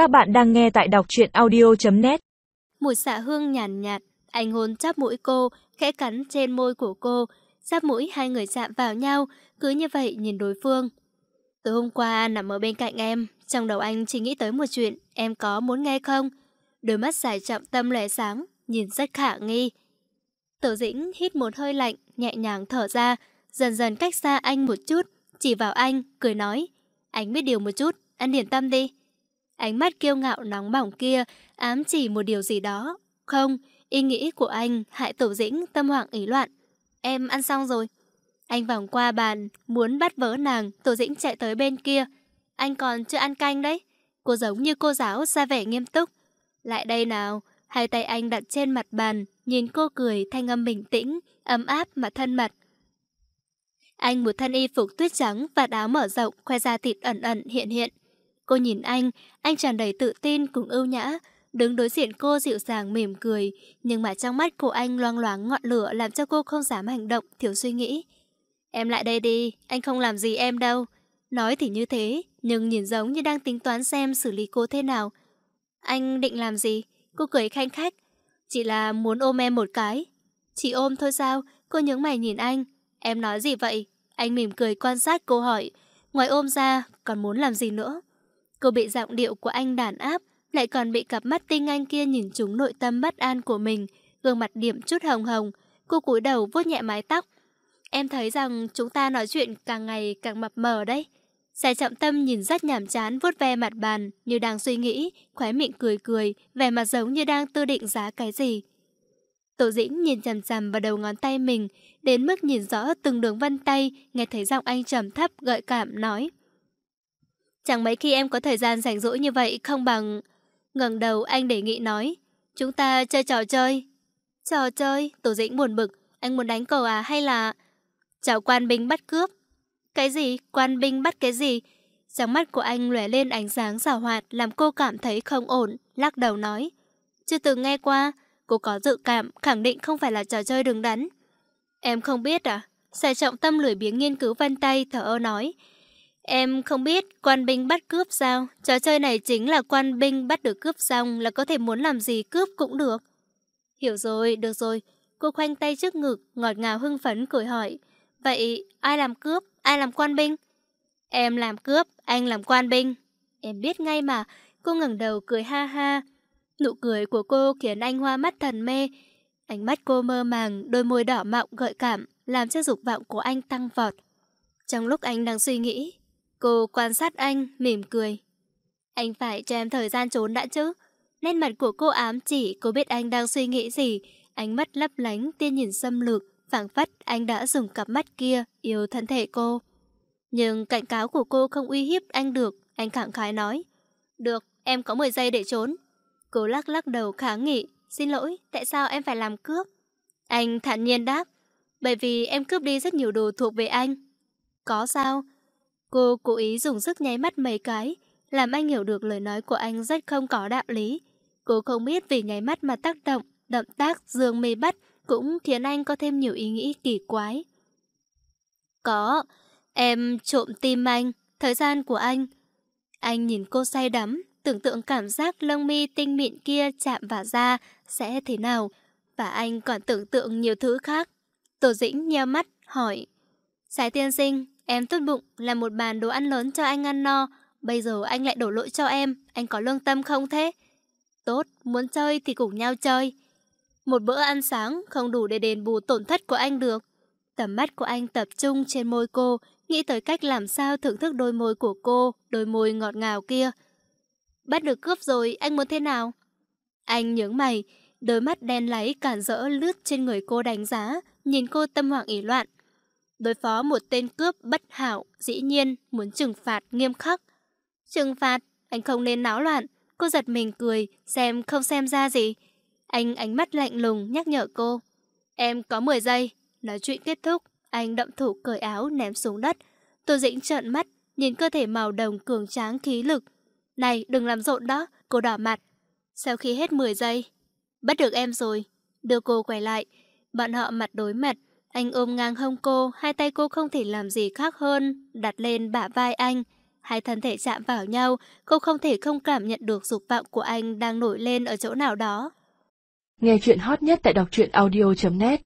Các bạn đang nghe tại đọc truyện audio.net Mùi xạ dạ hương nhàn nhạt, anh hôn chắp mũi cô, khẽ cắn trên môi của cô, chắp mũi hai người chạm vào nhau, cứ như vậy nhìn đối phương. Từ hôm qua nằm ở bên cạnh em, trong đầu anh chỉ nghĩ tới một chuyện, em có muốn nghe không? Đôi mắt dài trọng tâm lẻ sáng, nhìn rất khả nghi. Tử dĩnh hít một hơi lạnh, nhẹ nhàng thở ra, dần dần cách xa anh một chút, chỉ vào anh, cười nói. Anh biết điều một chút, anh điển tâm đi. Ánh mắt kiêu ngạo nóng bỏng kia ám chỉ một điều gì đó. Không, ý nghĩ của anh hại tổ dĩnh tâm hoảng ý loạn. Em ăn xong rồi. Anh vòng qua bàn, muốn bắt vỡ nàng, tổ dĩnh chạy tới bên kia. Anh còn chưa ăn canh đấy. Cô giống như cô giáo ra vẻ nghiêm túc. Lại đây nào, hai tay anh đặt trên mặt bàn, nhìn cô cười thanh âm bình tĩnh, ấm áp mà thân mật. Anh một thân y phục tuyết trắng và áo mở rộng, khoe ra thịt ẩn ẩn hiện hiện. Cô nhìn anh, anh tràn đầy tự tin cùng ưu nhã, đứng đối diện cô dịu dàng mỉm cười, nhưng mà trong mắt của anh loang loáng ngọn lửa làm cho cô không dám hành động, thiếu suy nghĩ. Em lại đây đi, anh không làm gì em đâu. Nói thì như thế, nhưng nhìn giống như đang tính toán xem xử lý cô thế nào. Anh định làm gì? Cô cười khanh khách. Chỉ là muốn ôm em một cái. Chỉ ôm thôi sao? Cô nhướng mày nhìn anh. Em nói gì vậy? Anh mỉm cười quan sát cô hỏi. Ngoài ôm ra, còn muốn làm gì nữa? Cô bị giọng điệu của anh đàn áp, lại còn bị cặp mắt tinh anh kia nhìn trúng nội tâm bất an của mình, gương mặt điểm chút hồng hồng. Cô cúi đầu vuốt nhẹ mái tóc. Em thấy rằng chúng ta nói chuyện càng ngày càng mập mờ đấy. Giải trọng tâm nhìn rất nhảm chán vuốt ve mặt bàn như đang suy nghĩ, khóe miệng cười cười, vẻ mặt giống như đang tư định giá cái gì. Tổ dĩnh nhìn chằm chằm vào đầu ngón tay mình, đến mức nhìn rõ từng đường vân tay, nghe thấy giọng anh trầm thấp gợi cảm nói. Chẳng mấy khi em có thời gian rảnh rỗi như vậy không bằng... ngẩng đầu anh đề nghị nói. Chúng ta chơi trò chơi. Trò chơi? Tổ dĩnh buồn bực. Anh muốn đánh cầu à hay là... Chào quan binh bắt cướp. Cái gì? Quan binh bắt cái gì? Trong mắt của anh lóe lên ánh sáng xảo hoạt làm cô cảm thấy không ổn, lắc đầu nói. Chưa từng nghe qua, cô có dự cảm khẳng định không phải là trò chơi đứng đắn. Em không biết à? Xài trọng tâm lười biếng nghiên cứu vân tay thở ơ nói. Em không biết quan binh bắt cướp sao? Trò chơi này chính là quan binh bắt được cướp xong là có thể muốn làm gì cướp cũng được. Hiểu rồi, được rồi. Cô khoanh tay trước ngực, ngọt ngào hưng phấn cười hỏi. Vậy ai làm cướp, ai làm quan binh? Em làm cướp, anh làm quan binh. Em biết ngay mà, cô ngẩng đầu cười ha ha. Nụ cười của cô khiến anh hoa mắt thần mê. Ánh mắt cô mơ màng, đôi môi đỏ mọng gợi cảm, làm cho dục vọng của anh tăng vọt. Trong lúc anh đang suy nghĩ, Cô quan sát anh, mỉm cười. Anh phải cho em thời gian trốn đã chứ. Nét mặt của cô ám chỉ cô biết anh đang suy nghĩ gì. Ánh mắt lấp lánh, tiên nhìn xâm lược, phảng phất anh đã dùng cặp mắt kia yêu thân thể cô. Nhưng cảnh cáo của cô không uy hiếp anh được, anh khẳng khái nói. Được, em có 10 giây để trốn. Cô lắc lắc đầu kháng nghị. Xin lỗi, tại sao em phải làm cướp? Anh thản nhiên đáp. Bởi vì em cướp đi rất nhiều đồ thuộc về anh. Có sao? Cô cố ý dùng sức nháy mắt mấy cái, làm anh hiểu được lời nói của anh rất không có đạo lý. Cô không biết vì nháy mắt mà tác động, động tác dương mê bắt cũng khiến anh có thêm nhiều ý nghĩ kỳ quái. Có, em trộm tim anh, thời gian của anh. Anh nhìn cô say đắm, tưởng tượng cảm giác lông mi tinh mịn kia chạm vào da sẽ thế nào, và anh còn tưởng tượng nhiều thứ khác. Tổ dĩnh nheo mắt, hỏi. Sái tiên sinh, Em tốt bụng, làm một bàn đồ ăn lớn cho anh ăn no. Bây giờ anh lại đổ lỗi cho em, anh có lương tâm không thế? Tốt, muốn chơi thì cùng nhau chơi. Một bữa ăn sáng không đủ để đền bù tổn thất của anh được. Tầm mắt của anh tập trung trên môi cô, nghĩ tới cách làm sao thưởng thức đôi môi của cô, đôi môi ngọt ngào kia. Bắt được cướp rồi, anh muốn thế nào? Anh nhướng mày, đôi mắt đen láy cản rỡ lướt trên người cô đánh giá, nhìn cô tâm hoảng ý loạn. Đối phó một tên cướp bất hảo, dĩ nhiên muốn trừng phạt nghiêm khắc. Trừng phạt, anh không nên náo loạn. Cô giật mình cười, xem không xem ra gì. Anh ánh mắt lạnh lùng nhắc nhở cô. Em có 10 giây. Nói chuyện kết thúc, anh động thủ cởi áo ném xuống đất. Tô Dĩnh trợn mắt, nhìn cơ thể màu đồng cường tráng khí lực. Này, đừng làm rộn đó, cô đỏ mặt. Sau khi hết 10 giây, bắt được em rồi. Đưa cô quay lại, bọn họ mặt đối mặt, anh ôm ngang hông cô, hai tay cô không thể làm gì khác hơn, đặt lên bả vai anh. Hai thân thể chạm vào nhau, cô không thể không cảm nhận được dục vọng của anh đang nổi lên ở chỗ nào đó. Nghe chuyện hot nhất tại đọc truyện audio.net